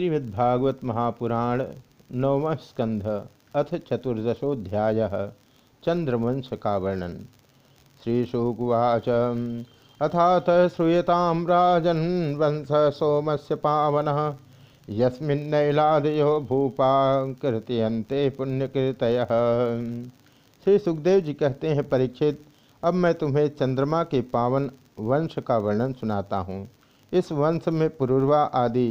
श्रीमद्भागवत महापुराण नवम स्कंध अथ चतुर्दशोध्याय चंद्रवंश का वर्णन श्रीशुकुवाच। अथात श्रूयतां राजन् वंश सोमस्य पावन। यस्मिन्नैलादयो भूपा कृतयन्ते पुण्यकृतय श्री सुखदेव जी कहते हैं, परीक्षित, अब मैं तुम्हें चंद्रमा के पावन वंश का वर्णन सुनाता हूँ। इस वंश में पुरुर्वा आदि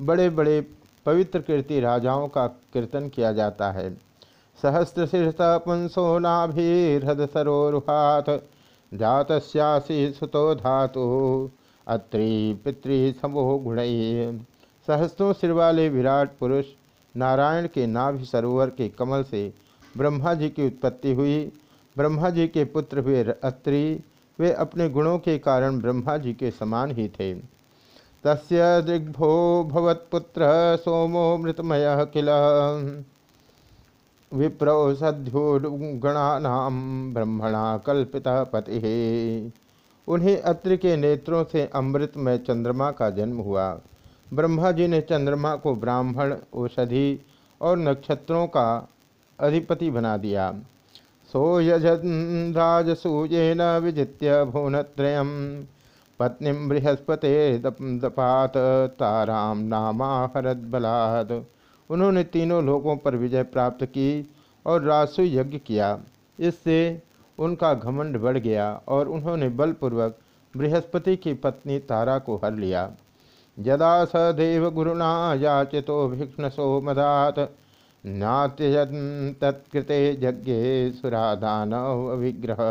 बड़े बड़े पवित्र कीर्ति राजाओं का कीर्तन किया जाता है। सहस्त्र शीर्ष पुंसो नाभिहृद सरोहाथ जातस्यासी सुतो धातु, अत्रि पितृ समोह गुण। सहस्त्रों सिर वाले विराट पुरुष, नारायण के नाभि सरोवर के कमल से ब्रह्मा जी की उत्पत्ति हुई। ब्रह्मा जी के पुत्र हुए अत्रि, वे अपने गुणों के कारण ब्रह्मा जी के समान ही थे। तस्य दिग्भो भवत्पुत्र सोमो मृतमय किल? विप्रो सद्योगणानाम ब्रह्मणा कल्पिता पति। उन्हें अत्र के नेत्रों से अमृतमय चंद्रमा का जन्म हुआ। ब्रह्मा जी ने चंद्रमा को ब्राह्मण, औषधि और नक्षत्रों का अधिपति बना दिया। सो यजन यजराजसूयेन विजित्य भुवनत्रयम्। पत्नी बृहस्पति दपात ताराम नामाहरद बलाद उन्होंने तीनों लोगों पर विजय प्राप्त की और रासु यज्ञ किया। इससे उनका घमंड बढ़ गया और उन्होंने बलपूर्वक बृहस्पति की पत्नी तारा को हर लिया। यदा स देव गुरुना याचितो भिक्षसो मदात नात्यजन तत्कृते यज्ञे सुराधान विग्रह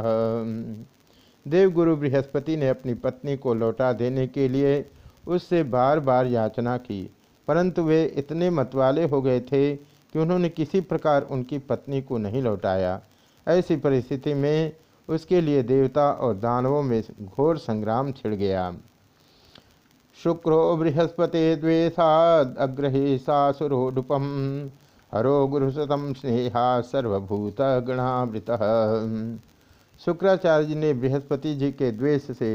देवगुरु बृहस्पति ने अपनी पत्नी को लौटा देने के लिए उससे बार बार याचना की, परंतु वे इतने मतवाले हो गए थे कि उन्होंने किसी प्रकार उनकी पत्नी को नहीं लौटाया। ऐसी परिस्थिति में उसके लिए देवता और दानवों में घोर संग्राम छिड़ गया। शुक्रो बृहस्पति द्वेषाद अग्रही सासुरोडुपम हरो गुरुसतम स्नेहा सर्वभूत गणावृत शुक्राचार्य जी ने बृहस्पति जी के द्वेष से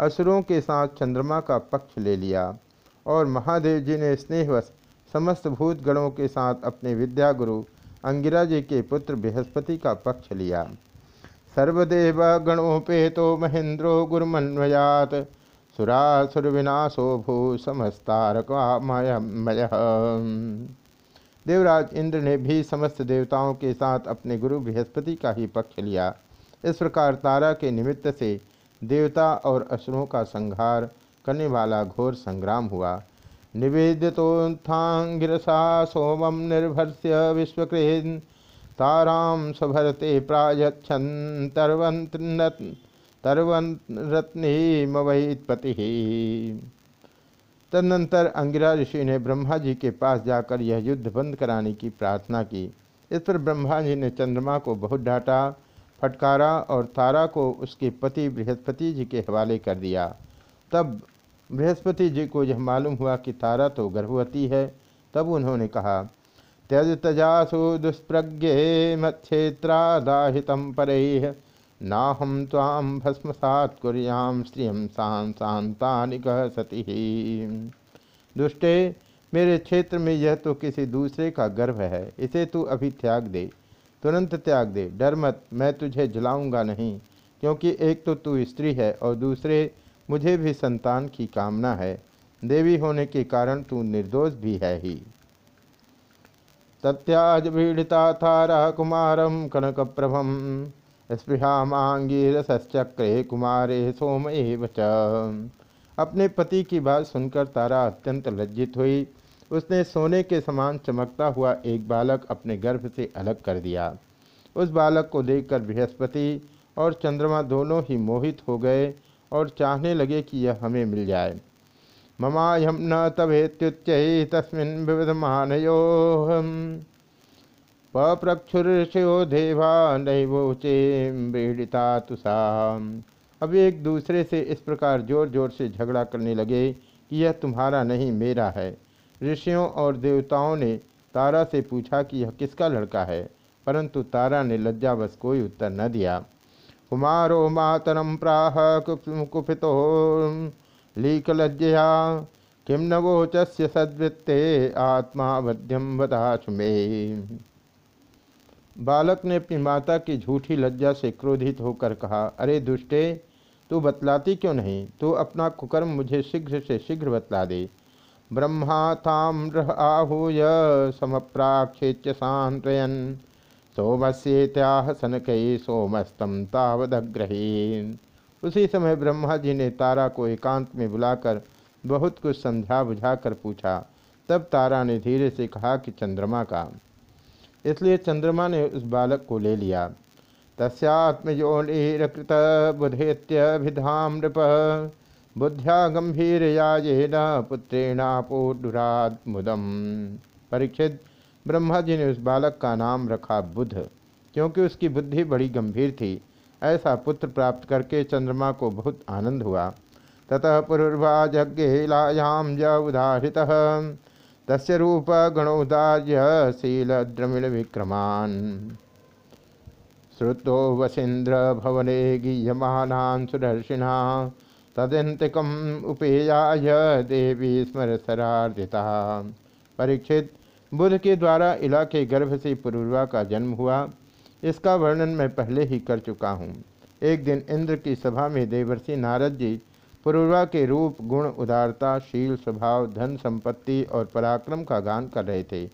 असुरों के साथ चंद्रमा का पक्ष ले लिया और महादेव जी ने स्नेहवश समस्त भूत गणों के साथ अपने विद्या गुरु अंगिरा जी के पुत्र बृहस्पति का पक्ष लिया। सर्वदेव गणोपेतो महेंद्रो गुरुमन्वयात। सुरासुर विनाशो भू समस्तारकमय देवराज इंद्र ने भी समस्त देवताओं के साथ अपने गुरु बृहस्पति का ही पक्ष लिया। इस प्रकार तारा के निमित्त से देवता और असुरों का संहार करने वाला घोर संग्राम हुआ। निवेदितोत्थांगिरसा सोमम निर्भर्ष्य विश्वकृन ताराम तरवंत तरवंत तदनंतर अंगिरा ऋषि ने ब्रह्मा जी के पास जाकर यह युद्ध बंद कराने की प्रार्थना की। इस पर ब्रह्मा जी ने चंद्रमा को बहुत डांटा फटकारा और तारा को उसके पति बृहस्पति जी के हवाले कर दिया। तब बृहस्पति जी को यह मालूम हुआ कि तारा तो गर्भवती है। तब उन्होंने कहा, त्यज तजासु दुष्प्रज्ञे मत्क्षेत्रादाहित पर। ना हम ताम भस्मसात कुरियाम स्त्रियम शांता सती। दुष्टे, मेरे क्षेत्र में यह तो किसी दूसरे का गर्भ है। इसे तू अभी त्याग दे। तुरंत त्याग दे, डर मत, मैं तुझे जलाऊँगा नहीं, क्योंकि एक तो तू स्त्री है और दूसरे मुझे भी संतान की कामना है, देवी होने के कारण तू निर्दोष भी है ही। तत्याज भीड़िता थारा कुमारम कनक प्रभम स्पृहा मांगीरसचक्रे कुमारे सोम एवच अपने पति की बात सुनकर तारा अत्यंत लज्जित हुई उसने सोने के समान चमकता हुआ एक बालक अपने गर्भ से अलग कर दिया। उस बालक को देखकर बृहस्पति और चंद्रमा दोनों ही मोहित हो गए और चाहने लगे कि यह हमें मिल जाए। ममायम न तभेत्युच्च तस्मिन विविध विविधमानयो पप्रक्षुर्षयो देवा नैवोचे मृडिता तुषा। अब एक दूसरे से इस प्रकार ज़ोर ज़ोर से झगड़ा करने लगे कि यह तुम्हारा नहीं, मेरा है। ऋषियों और देवताओं ने तारा से पूछा कि यह किसका लड़का है, परंतु तारा ने लज्जावश कोई उत्तर न दिया। कुमारो मातरम प्राह लीक लज्जया किम नवोचस्य सद्वृत्ते आत्मा वध्यम में। बालक ने अपनी माता की झूठी लज्जा से क्रोधित होकर कहा, अरे दुष्टे, तू बतलाती क्यों नहीं? तू अपना कुकर्म मुझे शीघ्र से शीघ्र बतला दे। ब्रह्मा ताम्र आहूय, समप्राक्षेच्य सांत्वयन सोमस्येत्याह सनकई सोमस्तम तावदग्रहीन। उसी समय ब्रह्मा जी ने तारा को एकांत में बुलाकर बहुत कुछ समझा बुझाकर पूछा। तब तारा ने धीरे से कहा कि चंद्रमा का। इसलिए चंद्रमा ने उस बालक को ले लिया। तस्यात्मयोनिकृत बुधेत्यभिधाम नृप बुद्ध्या गंभीर याजेन पुत्रेणापोडुरात मुदम परीक्षित ब्रह्मा जी ने उस बालक का नाम रखा बुध, क्योंकि उसकी बुद्धि बड़ी गंभीर थी। ऐसा पुत्र प्राप्त करके चंद्रमा को बहुत आनंद हुआ। ततः पुरुर्वा जज्ञेलायाम ज उदाहृत। तस्य रूप गणोदार्य शील द्रमिण विक्रमान। श्रुतो वसीन्द्र भवने गीयमानान् सुदर्शिना। तदंतिकम उपेयाय देवी स्मर सरार्दिता परीक्षित, बुद्ध के द्वारा इला के गर्भ से पूर्वा का जन्म हुआ। इसका वर्णन मैं पहले ही कर चुका हूँ। एक दिन इंद्र की सभा में देवर्षि नारद जी पूर्वा के रूप, गुण, उदारता, शील स्वभाव, धन संपत्ति और पराक्रम का गान कर रहे थे।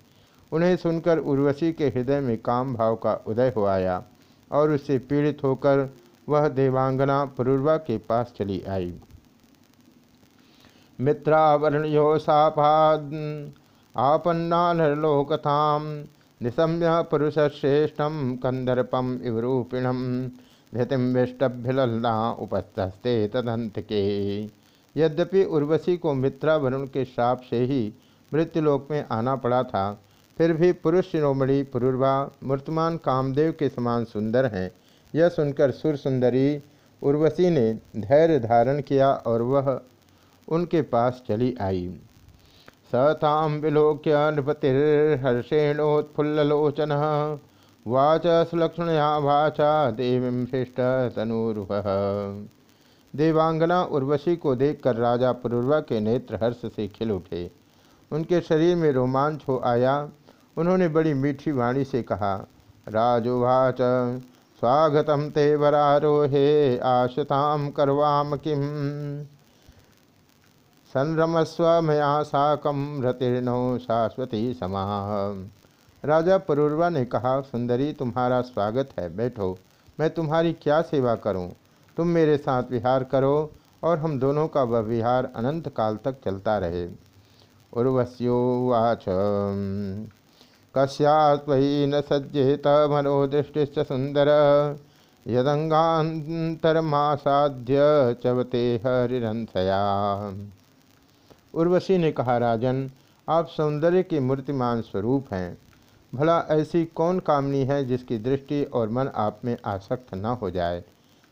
उन्हें सुनकर उर्वशी के हृदय में काम भाव का उदय हो आया और उससे पीड़ित होकर वह देवांगना पुरुर्वा के पास चली आई। मित्रावरणयो सापाद आपन्नालोकथाम निशम्य पुरुषश्रेष्ठम कंदर्पम इवरूपिणम धृतिम विष्टभ्यलल्ला उपस्थस्ते तदंत के यद्यपि उर्वशी को मित्रा वरुण के श्राप से ही मृत्युलोक में आना पड़ा था, फिर भी पुरुष शिरोमणि पुरुर्वा, मूर्तमान कामदेव के समान सुंदर हैं यह सुनकर सुर सुंदरी उर्वशी ने धैर्य धारण किया और वह उनके पास चली आई। सताम विलोक्य नृपतिर्हर्षेणोत्फुल्लोचन वाच सुलक्षणया वाचा देवी शिष्ट तनुरुह। देवांगना उर्वशी को देखकर राजा पुरुर्वा के नेत्र हर्ष से खिल उठे। उनके शरीर में रोमांच हो आया। उन्होंने बड़ी मीठी वाणी से कहा राजुवाच स्वागत ते वरारोहे आशताम करवाम किम संरमस्व मया साकम रतिर्नो शाश्वती समा। राजा परूर्वा ने कहा, सुंदरी, तुम्हारा स्वागत है, बैठो। मैं तुम्हारी क्या सेवा करूँ? तुम मेरे साथ विहार करो और हम दोनों का वह विहार अनंत काल तक चलता रहे। उर्वश्योवाच कस्यात्वी न सज्जेत मनोदृष्टिश्च सुंदर यदंगांतरमासाध्य चवते हरिंथया उर्वशी ने कहा, राजन, आप सौंदर्य के मूर्तिमान स्वरूप हैं। भला ऐसी कौन कामनी है जिसकी दृष्टि और मन आप में आसक्त न हो जाए?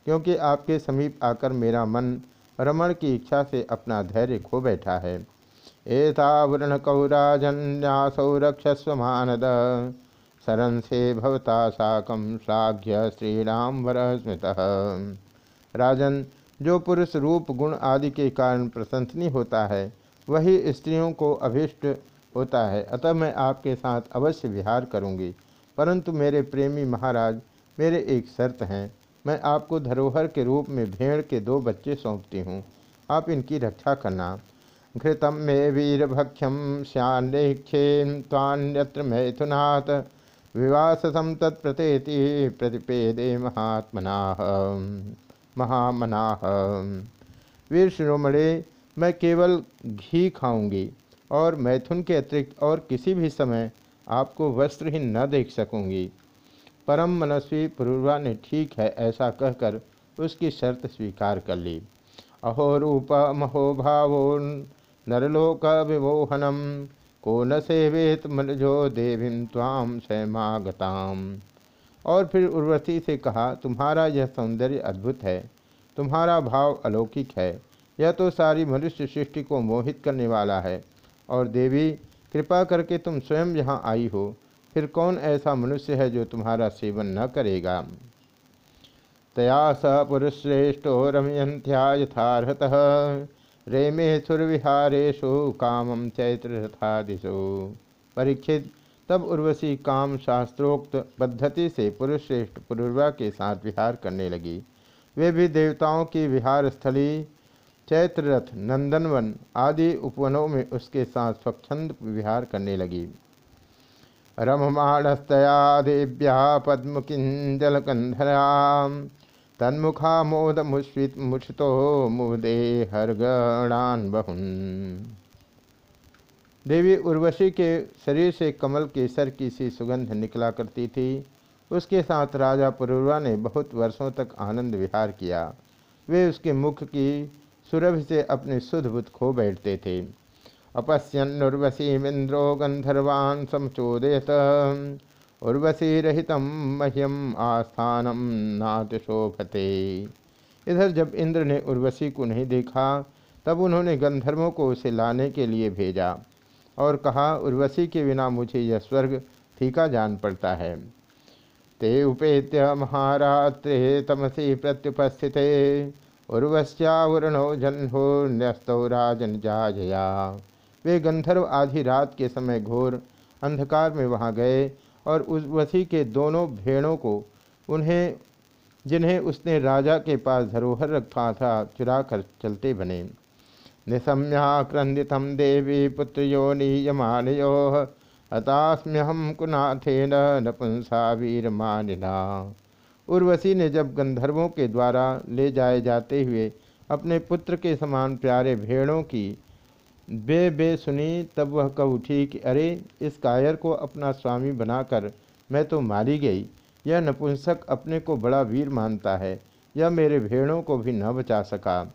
क्योंकि आपके समीप आकर मेरा मन रमण की इच्छा से अपना धैर्य खो बैठा है। एतावृणकौराजन्यासौ रक्षस्व मानद सरंसे भवता साकम श्लाघ्य श्रीराम वर स्मृत राजन, जो पुरुष रूप, गुण आदि के कारण प्रशंसनीय होता है, वही स्त्रियों को अभिष्ट होता है। अतः मैं आपके साथ अवश्य विहार करूँगी। परंतु मेरे प्रेमी महाराज, मेरे एक शर्त हैं। मैं आपको धरोहर के रूप में भेड़ के दो बच्चे सौंपती हूँ। आप इनकी रक्षा करना। घृतम मे वीरभक्ष्यम श्यान्लेख्ये तान्यत्र मैथुनाथ विवासम तत्प्रतेति प्रतिपेदे महात्मना। महामना। वीर शिरोमणे, मैं केवल घी खाऊँगी और मैथुन के अतिरिक्त और किसी भी समय आपको वस्त्रहीन न देख सकूँगी। परम मनस्वी पूर्वा ने ठीक है ऐसा कहकर उसकी शर्त स्वीकार कर ली। अहो रूप महो भावो नरलोक विमोहनम को न सेवेत मनजो देवी ताम स्वयमागताम और फिर उर्वशी से कहा, तुम्हारा यह सौंदर्य अद्भुत है, तुम्हारा भाव अलौकिक है, यह तो सारी मनुष्य सृष्टि को मोहित करने वाला है। और देवी, कृपा करके तुम स्वयं यहाँ आई हो, फिर कौन ऐसा मनुष्य है जो तुम्हारा सेवन न करेगा? तया स पुरुषश्रेष्ठो रमयंत्या यथार्हतः। रेमे सुरविहारेशु कामम चैत्र दिशो परीक्षित तब उर्वशी काम शास्त्रोक्त पद्धति से पुरुष श्रेष्ठ पुरुर्वा के साथ विहार करने लगी। वे भी देवताओं की विहार स्थली, चैत्ररथ, नंदनवन आदि उपवनों में उसके साथ स्वच्छंद विहार करने लगी। रममाणस्तया देव्या पद्मकिंजलकंधरा तन्मुखा मोद मुस्वित मुछतो मुदे हरगणान बहुन। देवी उर्वशी के शरीर से कमल केसर की सी सुगंध निकला करती थी। उसके साथ राजा पुरुरवा ने बहुत वर्षों तक आनंद विहार किया। वे उसके मुख की सुरभ से अपने सुध बुद्ध खो बैठते थे। अपश्यन्नुर्वशीमिंद्रो गंधर्वान् समचोदयत। उर्वशी रहित मह्यम आस्थानम नात शोभते इधर जब इंद्र ने उर्वशी को नहीं देखा, तब उन्होंने गंधर्वों को उसे लाने के लिए भेजा और कहा, उर्वशी के बिना मुझे यह स्वर्ग फीका जान पड़ता है। ते उपेत्य महारात्रे तमसी प्रत्युपस्थित। उर्वश्यावरणो जन्हो न्यस्तौ राजन जाजया। वे गंधर्व आधी रात के समय घोर अंधकार में वहाँ गए और उस वसी के दोनों भेड़ों को उन्हें, जिन्हें उसने राजा के पास धरोहर रखा था चुरा कर चलते बने। निशम्याक्रंदित देवी पुत्र योनीयमानयो हतास्म्यहम कुनाथेन नपुंसा वीर मानिना उर्वशी ने जब गंधर्वों के द्वारा ले जाए जाते हुए अपने पुत्र के समान प्यारे भेड़ों की बे बे सुनी, तब वह कह उठी कि अरे, इस कायर को अपना स्वामी बनाकर मैं तो मारी गई। यह नपुंसक अपने को बड़ा वीर मानता है। यह मेरे भेड़ों को भी न बचा सका।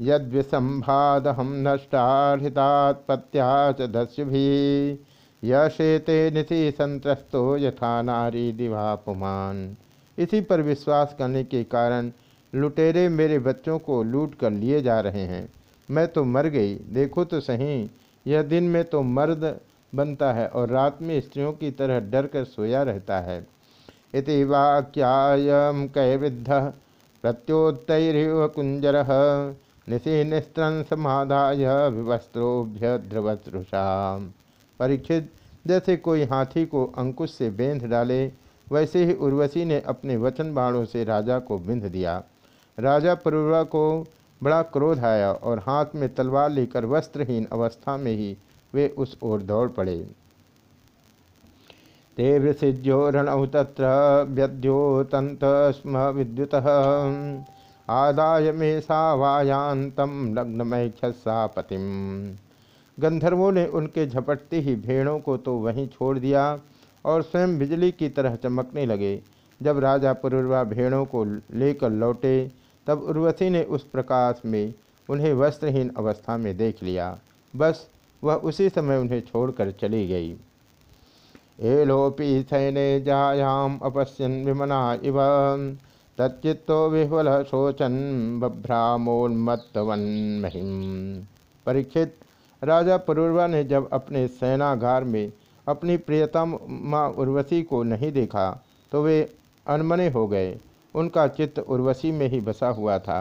यद विसंभाद हम नष्टाहितात्पत्या च दस्य भी यशेते निशि संतस्तो यथा नारी दिवापुमान इसी पर विश्वास करने के कारण लुटेरे मेरे बच्चों को लूट कर लिए जा रहे हैं। मैं तो मर गई, देखो तो सही। यह दिन में तो मर्द बनता है और रात में स्त्रियों की तरह डर कर सोया रहता है। इति वाक्यायम कैवृद्ध प्रत्योत्तर कुंजर निशि निस्त्रन समाधाय विवस्त्रोभ्य ध्रुवसृषा परीक्षित, जैसे कोई हाथी को अंकुश से बेंध डाले, वैसे ही उर्वशी ने अपने वचन बाणों से राजा को बिंध दिया। राजा पुरुवा को बड़ा क्रोध आया और हाथ में तलवार लेकर वस्त्रहीन अवस्था में ही वे उस ओर दौड़ पड़े। ते वृषिज्यो रणौ तत्र व्यद्योतंत स्म विद्युत। आदाय में सावायांतम लग्नमैक्षसा पतिम गंधर्वों ने उनके झपटते ही भेड़ों को तो वहीं छोड़ दिया और स्वयं बिजली की तरह चमकने लगे। जब राजा पुरुर्वा भेड़ों को लेकर लौटे तब उर्वशी ने उस प्रकाश में उन्हें वस्त्रहीन अवस्था में देख लिया। बस वह उसी समय उन्हें छोड़कर चली गई। एलोपी सैने जायाम अपश्यन विमना इव। तच्चित्तो विह्वल शोचन बभ्रामोन्मत्तवन महिम। परीक्षित राजा पुरुर्वा ने जब अपने सेनागार में अपनी प्रियतम माँ उर्वशी को नहीं देखा तो वे अनमने हो गए। उनका चित्त उर्वशी में ही बसा हुआ था।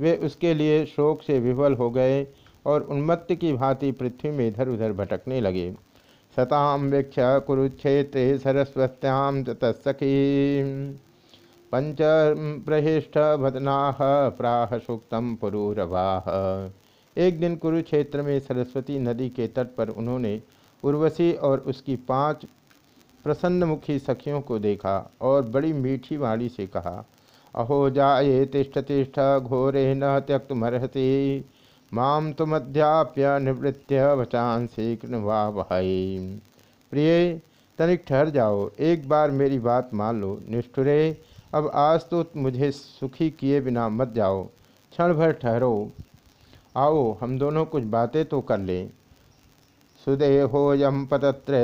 वे उसके लिए शोक से विफल हो गए और उन्मत्त की भांति पृथ्वी में इधर उधर भटकने लगे। सताम वीक्ष कुरुक्षेत्र सरस्वत्याम तत्सखी। पंच प्रहिष्ठ भदनाह प्राह सुक्तम पुरूरवाह एक दिन कुरुक्षेत्र में सरस्वती नदी के तट पर उन्होंने उर्वशी और उसकी पाँच प्रसन्नमुखी सखियों को देखा और बड़ी मीठी वाणी से कहा, अहो जाए तिष्ठ तिष्ठ, घोरे न त्यक्त मरहति माम तुमध्याप्य निवृत्य वचांसी कृवा वहाई प्रिय, तनिक ठहर जाओ, एक बार मेरी बात मान लो, निष्ठुरे। अब आज तो मुझे सुखी किए बिना मत जाओ, क्षण भर ठहरो। आओ, हम दोनों कुछ बातें तो कर लें। सुदेहोयम पतत्र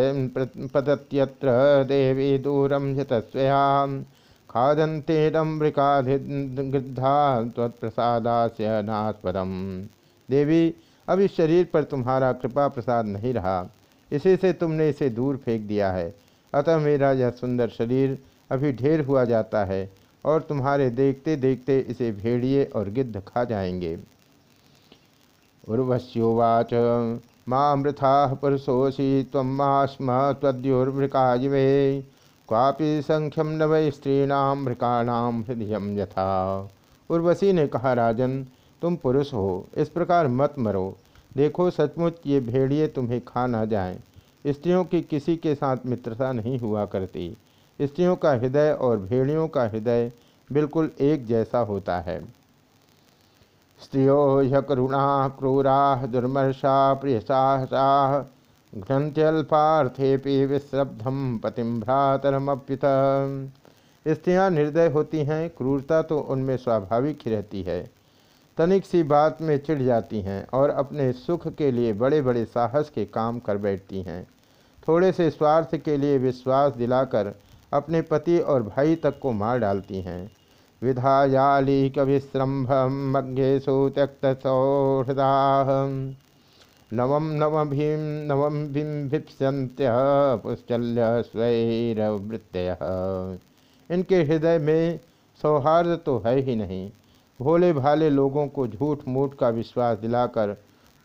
पतत्यत्र देवी दूरम हितस्वयाम खादंतेरमृकाधिगृद्धा तत्प्रसादास्य नास्पदम। देवी अब इस शरीर पर तुम्हारा कृपा प्रसाद नहीं रहा। इसी से तुमने इसे दूर फेंक दिया है। अतः मेरा यह सुंदर शरीर अभी ढेर हुआ जाता है और तुम्हारे देखते देखते इसे भेड़िए और गिद्ध खा जाएँगे। उर्वश्योवाच मामृथा पुरुषोऽसि त्वं मा स्म त्वद्योर्मृकायिवे क्वापि संख्यम न वै स्त्रीणां मृकाणां हृदय यथा। उर्वशी ने कहा, राजन, तुम पुरुष हो, इस प्रकार मत मरो। देखो, सचमुच ये भेड़िए तुम्हें खा ना जाएँ। स्त्रियों की किसी के साथ मित्रता नहीं हुआ करती। स्त्रियों का हृदय और भेड़ियों का हृदय बिल्कुल एक जैसा होता है। स्त्रियो ह्यकरुणा क्रूरा दुर्मर्षा प्रियसाहसा। घ्नत्यल्पार्थेपि विश्रब्धम पतिम भ्रातरमप्युत स्त्रियाँ निर्दय होती हैं, क्रूरता तो उनमें स्वाभाविक ही रहती है। तनिक सी बात में चिढ़ जाती हैं और अपने सुख के लिए बड़े बड़े साहस के काम कर बैठती हैं। थोड़े से स्वार्थ के लिए विश्वास दिलाकर अपने पति और भाई तक को मार डालती हैं। विधायाली कविश्रम्भम मज्ञेशु त्यक्त सौहृदा नवम नव भीम नवम भीम भिप्स्यंत्य पुश्चल्य स्वैरवृत्तय इनके हृदय में सौहार्द तो है ही नहीं। भोले भाले लोगों को झूठ मूठ का विश्वास दिलाकर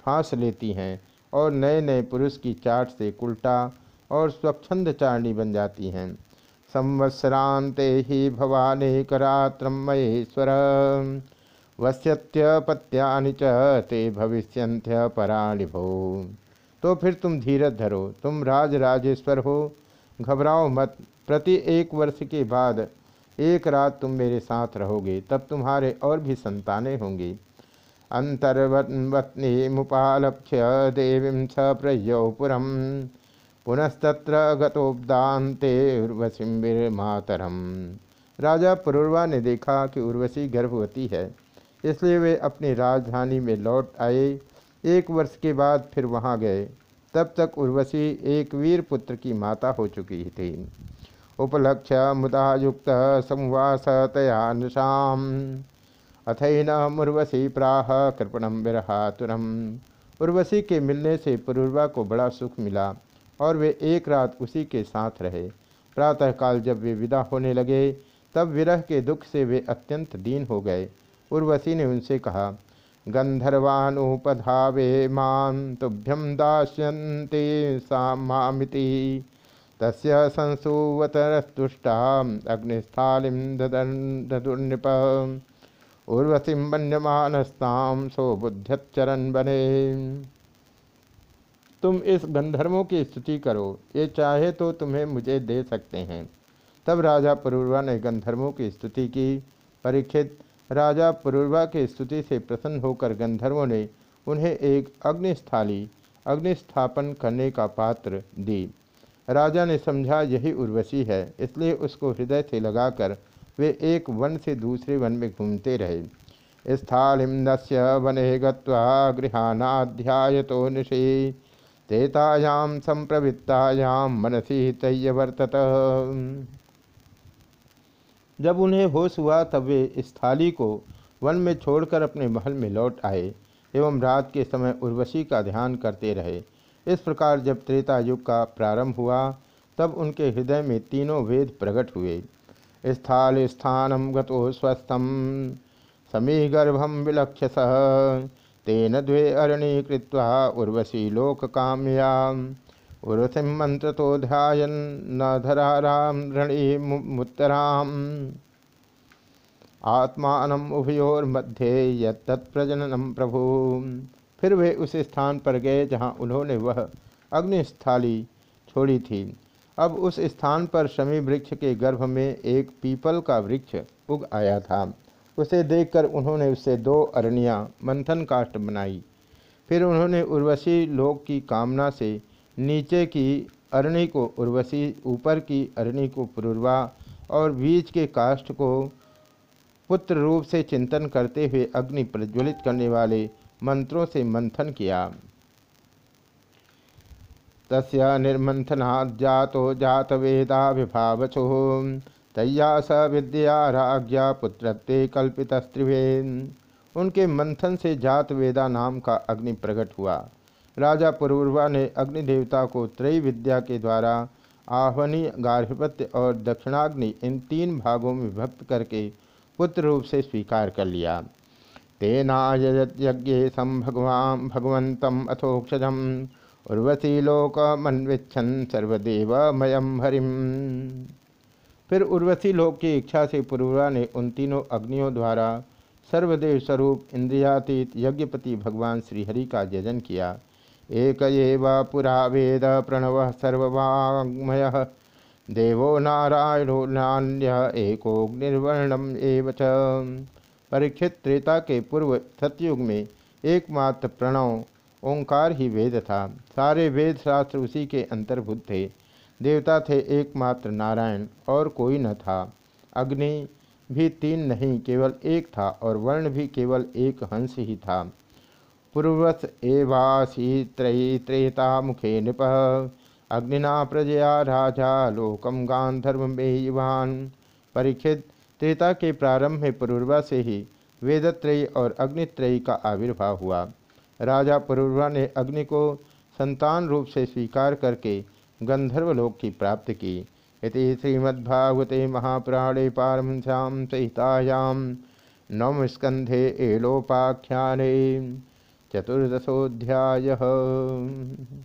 फांस लेती हैं और नए नए पुरुष की चाट से उल्टा और स्वच्छंद चारणी बन जाती हैं। संवत्सरांते ही भवानी करात्र महेश्वर वस्यत्यपत्यानि च भविष्यंत्य पराणि भो तो फिर तुम धीरज धरो, तुम राज राजेश्वर हो। घबराओ मत, प्रति एक वर्ष के बाद एक रात तुम मेरे साथ रहोगे, तब तुम्हारे और भी संतानें होंगी। अंतर्वत्नी मुपालक्ष्य देवी स प्रयौपुरम। पुनस्तत्र गतोब्दान्ते उर्वशीर मातरम राजा पुरुर्वा ने देखा कि उर्वशी गर्भवती है, इसलिए वे अपनी राजधानी में लौट आए। एक वर्ष के बाद फिर वहाँ गए। तब तक उर्वशी एक वीर पुत्र की माता हो चुकी थी। उपलक्ष्य मुदा युक्त संवास तया निशाम। अथैन उर्वशी प्राह कृपणम विरहातुरम। उर्वशी के मिलने से पुरुर्वा को बड़ा सुख मिला। और वे एक रात उसी के साथ रहे। प्रातःकाल जब वे विदा होने लगे, तब विरह के दुख से वे अत्यंत दीन हो गए। उर्वशी ने उनसे कहा गंधर्वानुपधावे मान तुभ्यम दास्यन्ते सामिति तस्य संसुवतरस्तुष्टा अग्निस्थालिम ददुर्नृप उर्वशीं वन्यमानस्तां सौबुद्ध्यचरण बने। तुम इस गंधर्वों की स्तुति करो। ये चाहे तो तुम्हें मुझे दे सकते हैं। तब राजा पुरुर्वा ने गंधर्वों की स्तुति की। परीक्षित, राजा पुरुर्वा की स्तुति से प्रसन्न होकर गंधर्वों ने उन्हें एक अग्निस्थाली, अग्निस्थापन करने का पात्र दी। राजा ने समझा, यही उर्वशी है, इसलिए उसको हृदय से लगाकर वे एक वन से दूसरे वन में घूमते रहे। स्थालिंदस्य वने गृहानाध्याय तो निशि। तेतायाम संप्रवृत्तायाम मनसी तय्यवर्तत जब उन्हें होश हुआ, तब वे स्थाली को वन में छोड़कर अपने महल में लौट आए एवं रात के समय उर्वशी का ध्यान करते रहे। इस प्रकार जब त्रेता युग का प्रारंभ हुआ, तब उनके हृदय में तीनों वेद प्रकट हुए। स्थाल स्थानम गतो स्वस्थम समीगर्भम विलक्षस। तेन द्वे अरणी कृत्वा उर्वशी लोक काम्या उर्वशीम मंत्र तो ध्यान न ऋणी मुत्तराम आत्मान उभयोर्मध्ये यत्तत्प्रजननम प्रभु। फिर वे उस स्थान पर गए जहाँ उन्होंने वह अग्निस्थाली छोड़ी थी। अब उस स्थान पर शमी वृक्ष के गर्भ में एक पीपल का वृक्ष उग आया था। उसे देखकर उन्होंने उससे दो अरणियाँ मंथन काष्ट बनाई। फिर उन्होंने उर्वशी लोक की कामना से नीचे की अरणी को उर्वशी, ऊपर की अरणी को पुरुर्वा और बीच के काष्ठ को पुत्र रूप से चिंतन करते हुए अग्नि प्रज्वलित करने वाले मंत्रों से मंथन किया। तस्य निर्मंथनात् जातो जात वेदा तय्या स विद्या राज्ञा पुत्रत्वे उनके मंथन से जात वेदा नाम का अग्नि प्रकट हुआ। राजा पुरूर्वा ने अग्नि देवता को त्रय विद्या के द्वारा आह्वनी गार्भपत्य और दक्षिणाग्नि इन तीन भागों में विभक्त करके पुत्र रूप से स्वीकार कर लिया। तेनायज्ञे सम भगवान भगवंतम अथोक्षजम। उर्वशी लोकमन्विच्छन सर्वदेवमयम हरिम। फिर उर्वशी लोक की इच्छा से पूर्वा ने उन तीनों अग्नियों द्वारा सर्वदेव स्वरूप इंद्रियातीत यज्ञपति भगवान श्रीहरि का जजन किया। एक पुरा वेद प्रणव सर्ववाङ्मय। देवो नारायणो नान्य एकोग्निर्वर्णम एव परीक्षित त्रेता के पूर्व सतयुग में एकमात्र प्रणव ओंकार ही वेद था। सारे वेद शास्त्र उसी के अंतर्भूत थे। देवता थे एकमात्र नारायण और कोई न था। अग्नि भी तीन नहीं, केवल एक था और वर्ण भी केवल एक हंस ही था। पूर्वस एवासी त्रयी त्रेता मुखे नृप। अग्निना प्रजया राजा लोकम गांधर्व मेयवान परीक्षित त्रेता के प्रारंभ में पूर्वा से ही वेदत्रयी और अग्नित्रयी का आविर्भाव हुआ। राजा पूर्वा ने अग्नि को संतान रूप से स्वीकार करके गंधर्वलोक की प्राप्ति की इति श्रीमद्भागवते महापुराणे पारमश्याम सहितायाम नवम स्कंधे एलोपाख्याने